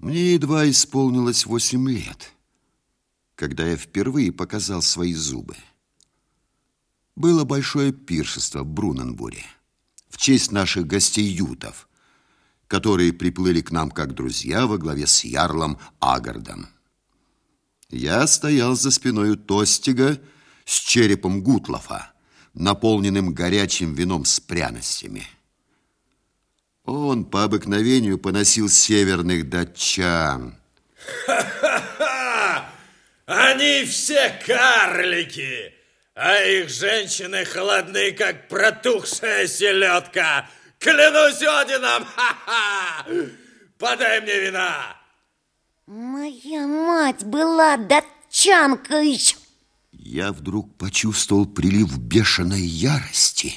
Мне едва исполнилось восемь лет, когда я впервые показал свои зубы. Было большое пиршество в Бруненбуре в честь наших гостей-ютов, которые приплыли к нам как друзья во главе с Ярлом Агардом. Я стоял за спиной Тостига с черепом Гутлофа, наполненным горячим вином с пряностями. Он по обыкновению поносил северных датчан. Ха-ха-ха! Они все карлики, а их женщины холодны, как протухшая селедка. Клянусь Одином! Ха-ха! Подай мне вина! Моя мать была датчанкой. Я вдруг почувствовал прилив бешеной ярости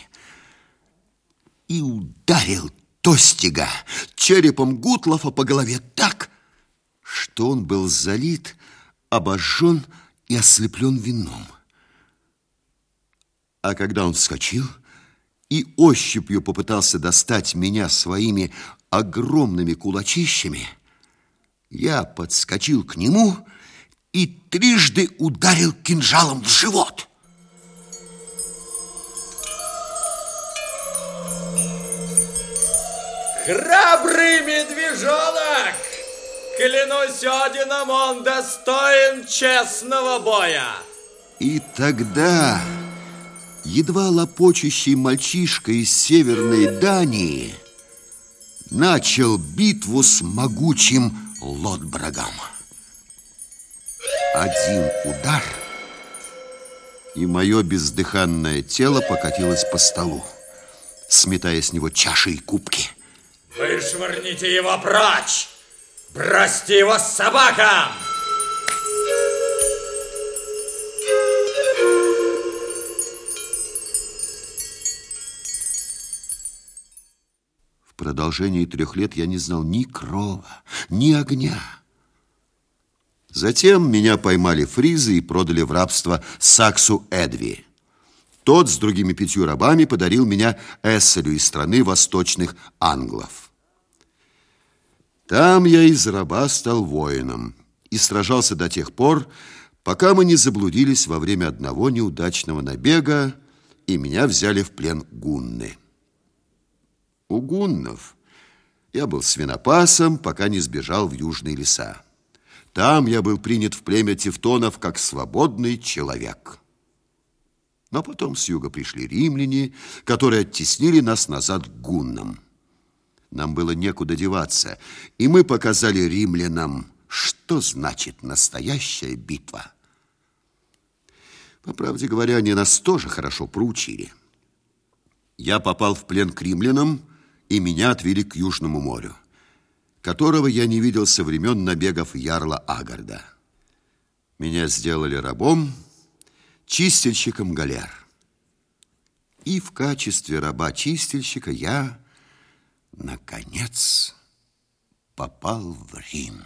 и ударил Тостига черепом Гутлофа по голове так, что он был залит, обожжен и ослеплен вином. А когда он вскочил и ощупью попытался достать меня своими огромными кулачищами, я подскочил к нему и трижды ударил кинжалом в живот. Храбрый медвежонок! Клянусь Одином, он достоин честного боя! И тогда едва лопочущий мальчишка из северной Дании начал битву с могучим Лотбрагом. Один удар, и мое бездыханное тело покатилось по столу, сметая с него чаши и кубки. Вышвырните его прочь! Бросьте его с собакам! В продолжении трех лет я не знал ни крова, ни огня. Затем меня поймали фризы и продали в рабство Саксу Эдви. Тот с другими пятью рабами подарил меня Эсселю из страны восточных англов. Там я из раба стал воином и сражался до тех пор, пока мы не заблудились во время одного неудачного набега, и меня взяли в плен гунны. У гуннов я был свинопасом, пока не сбежал в южные леса. Там я был принят в племя тевтонов как свободный человек. Но потом с юга пришли римляне, которые оттеснили нас назад к гуннам. Нам было некуда деваться, и мы показали римлянам, что значит настоящая битва. По правде говоря, они нас тоже хорошо проучили. Я попал в плен к римлянам, и меня отвели к Южному морю, которого я не видел со времен набегов Ярла Агарда. Меня сделали рабом, чистильщиком галер. И в качестве раба-чистильщика я, наконец, попал в Рим.